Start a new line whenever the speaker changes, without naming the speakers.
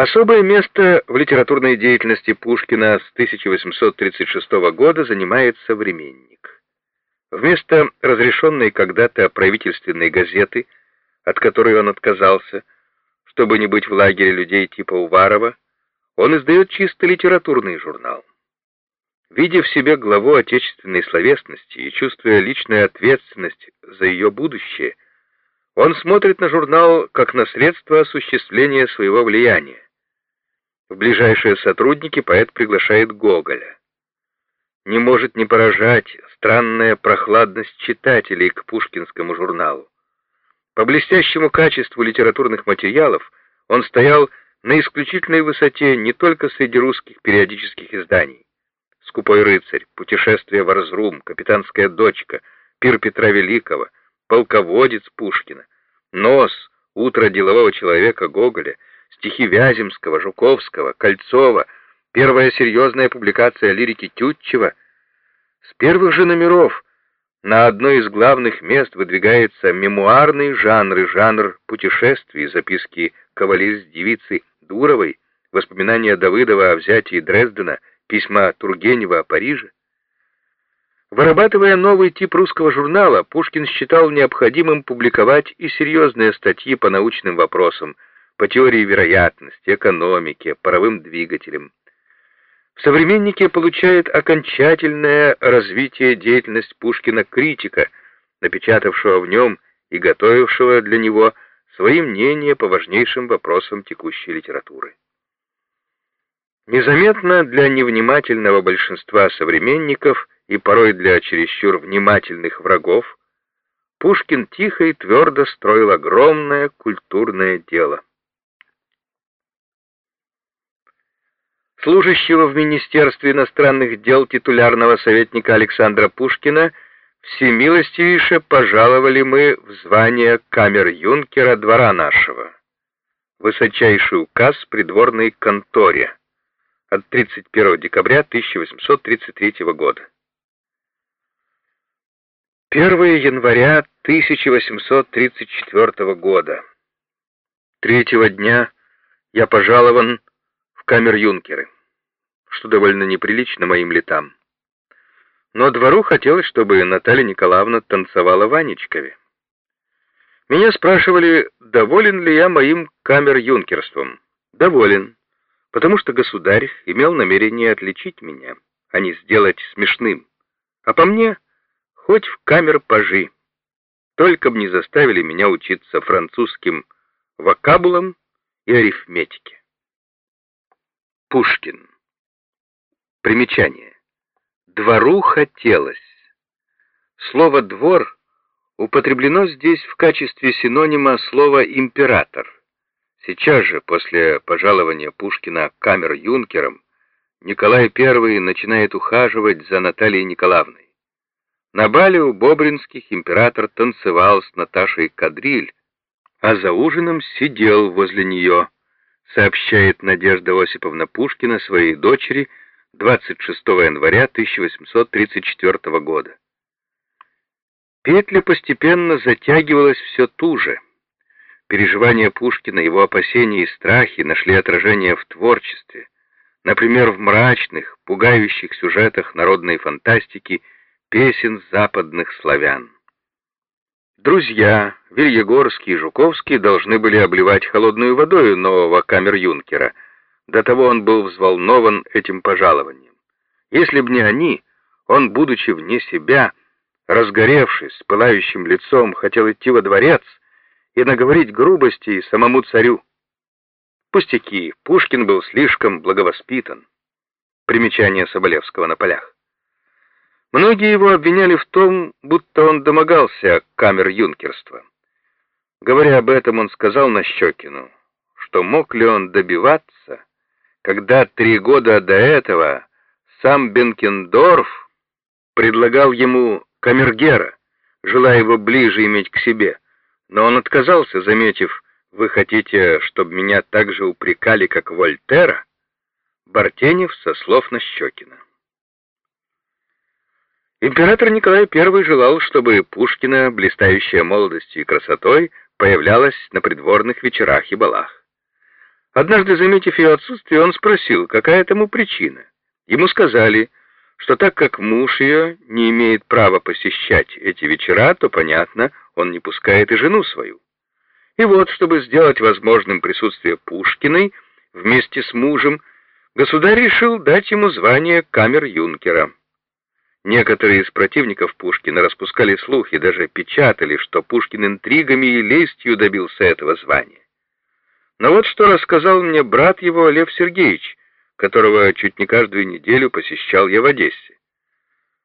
Особое место в литературной деятельности Пушкина с 1836 года занимает «Современник». Вместо разрешенной когда-то правительственной газеты, от которой он отказался, чтобы не быть в лагере людей типа Уварова, он издает чисто литературный журнал. Видя в себе главу отечественной словесности и чувствуя личную ответственность за ее будущее, он смотрит на журнал как на средство осуществления своего влияния. В ближайшие сотрудники поэт приглашает Гоголя. Не может не поражать странная прохладность читателей к пушкинскому журналу. По блестящему качеству литературных материалов он стоял на исключительной высоте не только среди русских периодических изданий. «Скупой рыцарь», «Путешествие в Разрум», «Капитанская дочка», «Пир Петра Великого», «Полководец Пушкина», «Нос», «Утро делового человека» Гоголя, стихи Вяземского, Жуковского, Кольцова, первая серьезная публикация лирики Тютчева. С первых же номеров на одно из главных мест выдвигается мемуарный жанр и жанр путешествий, записки кавалерист девицы Дуровой, воспоминания Давыдова о взятии Дрездена, письма Тургенева о Париже. Вырабатывая новый тип русского журнала, Пушкин считал необходимым публиковать и серьезные статьи по научным вопросам, по теории вероятности, экономике, паровым двигателям. В «Современнике» получает окончательное развитие деятельность Пушкина-критика, напечатавшего в нем и готовившего для него свои мнения по важнейшим вопросам текущей литературы. Незаметно для невнимательного большинства современников и порой для чересчур внимательных врагов, Пушкин тихо и твердо строил огромное культурное дело. Служащего в Министерстве иностранных дел титулярного советника Александра Пушкина всемилостивейше пожаловали мы в звание камер-юнкера двора нашего. Высочайший указ придворной конторе от 31 декабря 1833 года. 1 января 1834 года. Третьего дня я пожалован камер-юнкеры, что довольно неприлично моим летам. Но двору хотелось, чтобы Наталья Николаевна танцевала в Анечкове. Меня спрашивали, доволен ли я моим камер-юнкерством. Доволен потому что государь имел намерение отличить меня, а не сделать смешным. А по мне, хоть в камер пажи, только б не заставили меня учиться французским вокабулам и арифметике. Пушкин. Примечание. Двору хотелось. Слово «двор» употреблено здесь в качестве синонима слова «император». Сейчас же, после пожалования Пушкина камер-юнкером, Николай I начинает ухаживать за Натальей Николаевной. На бале у Бобринских император танцевал с Наташей кадриль, а за ужином сидел возле нее, сообщает Надежда Осиповна Пушкина своей дочери 26 января 1834 года. Петля постепенно затягивалась все туже. Переживания Пушкина, его опасения и страхи нашли отражение в творчестве, например, в мрачных, пугающих сюжетах народной фантастики песен западных славян. Друзья, Вильегорский и Жуковский должны были обливать холодную водой нового камер-юнкера. До того он был взволнован этим пожалованием. Если б не они, он, будучи вне себя, разгоревшись, с пылающим лицом, хотел идти во дворец, и наговорить грубостей самому царю. Пустяки, Пушкин был слишком благовоспитан. Примечание Соболевского на полях. Многие его обвиняли в том, будто он домогался камер юнкерства. Говоря об этом, он сказал Нащекину, что мог ли он добиваться, когда три года до этого сам Бенкендорф предлагал ему камергера, желая его ближе иметь к себе, но он отказался, заметив, «Вы хотите, чтобы меня так же упрекали, как Вольтера?» Бартенев со слов Нащекина. Император Николай I желал, чтобы Пушкина, блистающая молодостью и красотой, появлялась на придворных вечерах и балах. Однажды, заметив ее отсутствие, он спросил, какая тому причина. Ему сказали, что так как муж ее не имеет права посещать эти вечера, то, понятно, он не пускает и жену свою. И вот, чтобы сделать возможным присутствие Пушкиной вместе с мужем, государь решил дать ему звание камер-юнкера. Некоторые из противников Пушкина распускали слухи, даже печатали, что Пушкин интригами и лестью добился этого звания. Но вот что рассказал мне брат его Лев Сергеевич, которого чуть не каждую неделю посещал я в Одессе.